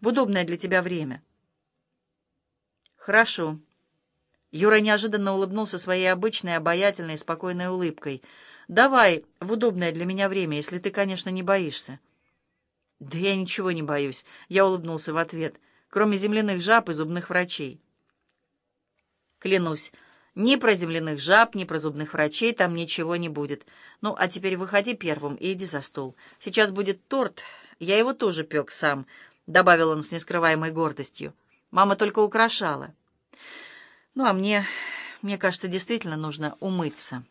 в удобное для тебя время». «Хорошо». Юра неожиданно улыбнулся своей обычной, обаятельной, спокойной улыбкой. «Давай в удобное для меня время, если ты, конечно, не боишься». «Да я ничего не боюсь», — я улыбнулся в ответ, «кроме земляных жаб и зубных врачей». «Клянусь, ни про земляных жаб, ни про зубных врачей там ничего не будет. Ну, а теперь выходи первым и иди за стол. Сейчас будет торт, я его тоже пек сам», — добавил он с нескрываемой гордостью. «Мама только украшала». «Ну, а мне, мне кажется, действительно нужно умыться».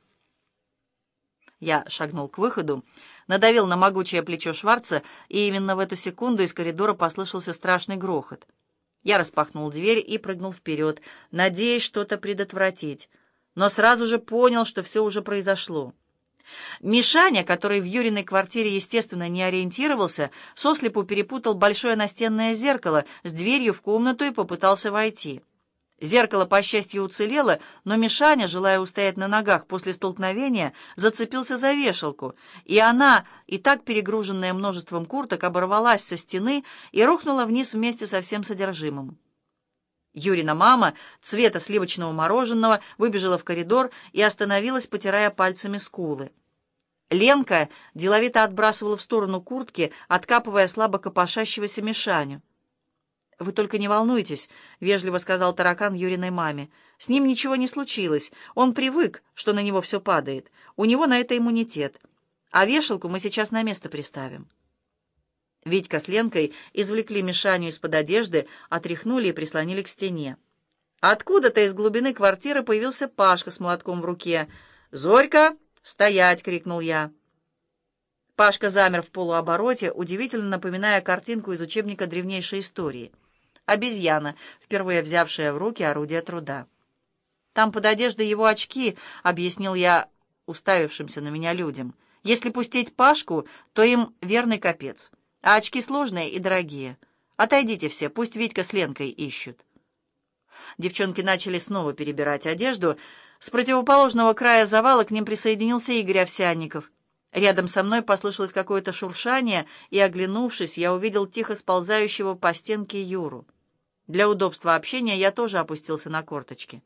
Я шагнул к выходу, надавил на могучее плечо Шварца, и именно в эту секунду из коридора послышался страшный грохот. Я распахнул дверь и прыгнул вперед, надеясь что-то предотвратить, но сразу же понял, что все уже произошло. Мишаня, который в Юриной квартире, естественно, не ориентировался, сослепу перепутал большое настенное зеркало с дверью в комнату и попытался войти. Зеркало, по счастью, уцелело, но Мишаня, желая устоять на ногах после столкновения, зацепился за вешалку, и она, и так перегруженная множеством курток, оборвалась со стены и рухнула вниз вместе со всем содержимым. Юрина мама цвета сливочного мороженого выбежала в коридор и остановилась, потирая пальцами скулы. Ленка деловито отбрасывала в сторону куртки, откапывая слабо копошащегося Мишаню. «Вы только не волнуйтесь», — вежливо сказал таракан Юриной маме. «С ним ничего не случилось. Он привык, что на него все падает. У него на это иммунитет. А вешалку мы сейчас на место приставим». Витька с Ленкой извлекли Мишаню из-под одежды, отряхнули и прислонили к стене. Откуда-то из глубины квартиры появился Пашка с молотком в руке. «Зорька, стоять!» — крикнул я. Пашка замер в полуобороте, удивительно напоминая картинку из учебника древнейшей истории — обезьяна, впервые взявшая в руки орудие труда. «Там под одеждой его очки», — объяснил я уставившимся на меня людям. «Если пустить Пашку, то им верный капец. А очки сложные и дорогие. Отойдите все, пусть Витька с Ленкой ищут». Девчонки начали снова перебирать одежду. С противоположного края завала к ним присоединился Игорь Овсянников. Рядом со мной послышалось какое-то шуршание, и, оглянувшись, я увидел тихо сползающего по стенке Юру. Для удобства общения я тоже опустился на корточки.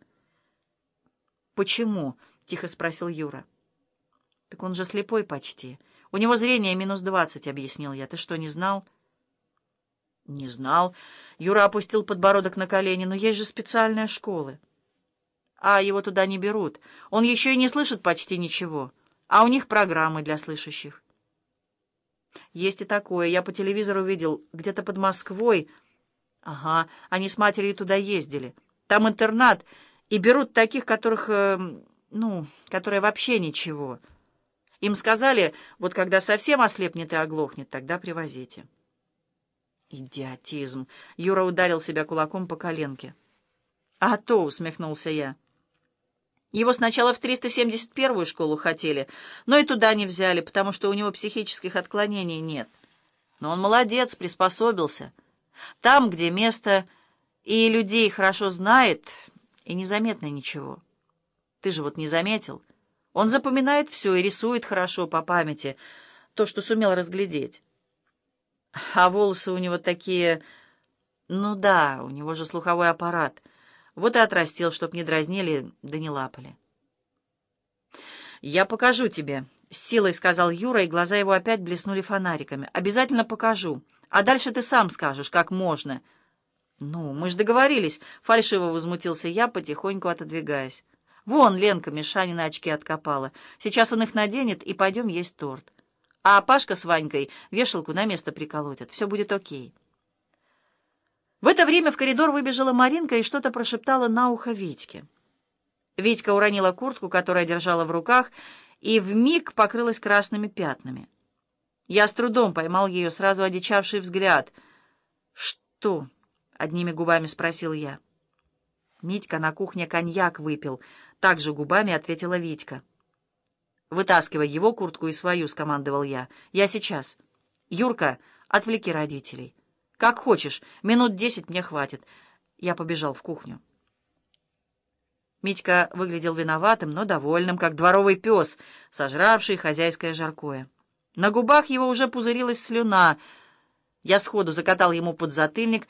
«Почему?» — тихо спросил Юра. «Так он же слепой почти. У него зрение минус двадцать», — объяснил я. «Ты что, не знал?» «Не знал». Юра опустил подбородок на колени. «Но есть же специальные школы». «А его туда не берут. Он еще и не слышит почти ничего. А у них программы для слышащих». «Есть и такое. Я по телевизору видел. Где-то под Москвой...» Ага, они с матерью туда ездили. Там интернат, и берут таких, которых, э, ну, которые вообще ничего. Им сказали, вот когда совсем ослепнет и оглохнет, тогда привозите. Идиотизм. Юра ударил себя кулаком по коленке. А то, усмехнулся я. Его сначала в 371-ю школу хотели, но и туда не взяли, потому что у него психических отклонений нет. Но он молодец, приспособился. Там, где место и людей хорошо знает, и незаметно ничего. Ты же вот не заметил. Он запоминает все и рисует хорошо по памяти, то, что сумел разглядеть. А волосы у него такие... Ну да, у него же слуховой аппарат. Вот и отрастил, чтоб не дразнили, да не лапали. «Я покажу тебе», — с силой сказал Юра, и глаза его опять блеснули фонариками. «Обязательно покажу». А дальше ты сам скажешь, как можно. Ну, мы же договорились, фальшиво возмутился я, потихоньку отодвигаясь. Вон Ленка Мишанина очки откопала. Сейчас он их наденет, и пойдем есть торт. А Пашка с Ванькой вешалку на место приколотят. Все будет окей. В это время в коридор выбежала Маринка и что-то прошептала на ухо Витьке. Витька уронила куртку, которую держала в руках, и вмиг покрылась красными пятнами. Я с трудом поймал ее сразу одичавший взгляд. «Что?» — одними губами спросил я. Митька на кухне коньяк выпил. Так же губами ответила Витька. «Вытаскивай его куртку и свою», — скомандовал я. «Я сейчас. Юрка, отвлеки родителей. Как хочешь, минут десять мне хватит». Я побежал в кухню. Митька выглядел виноватым, но довольным, как дворовый пес, сожравший хозяйское жаркое. На губах его уже пузырилась слюна. Я сходу закатал ему подзатыльник,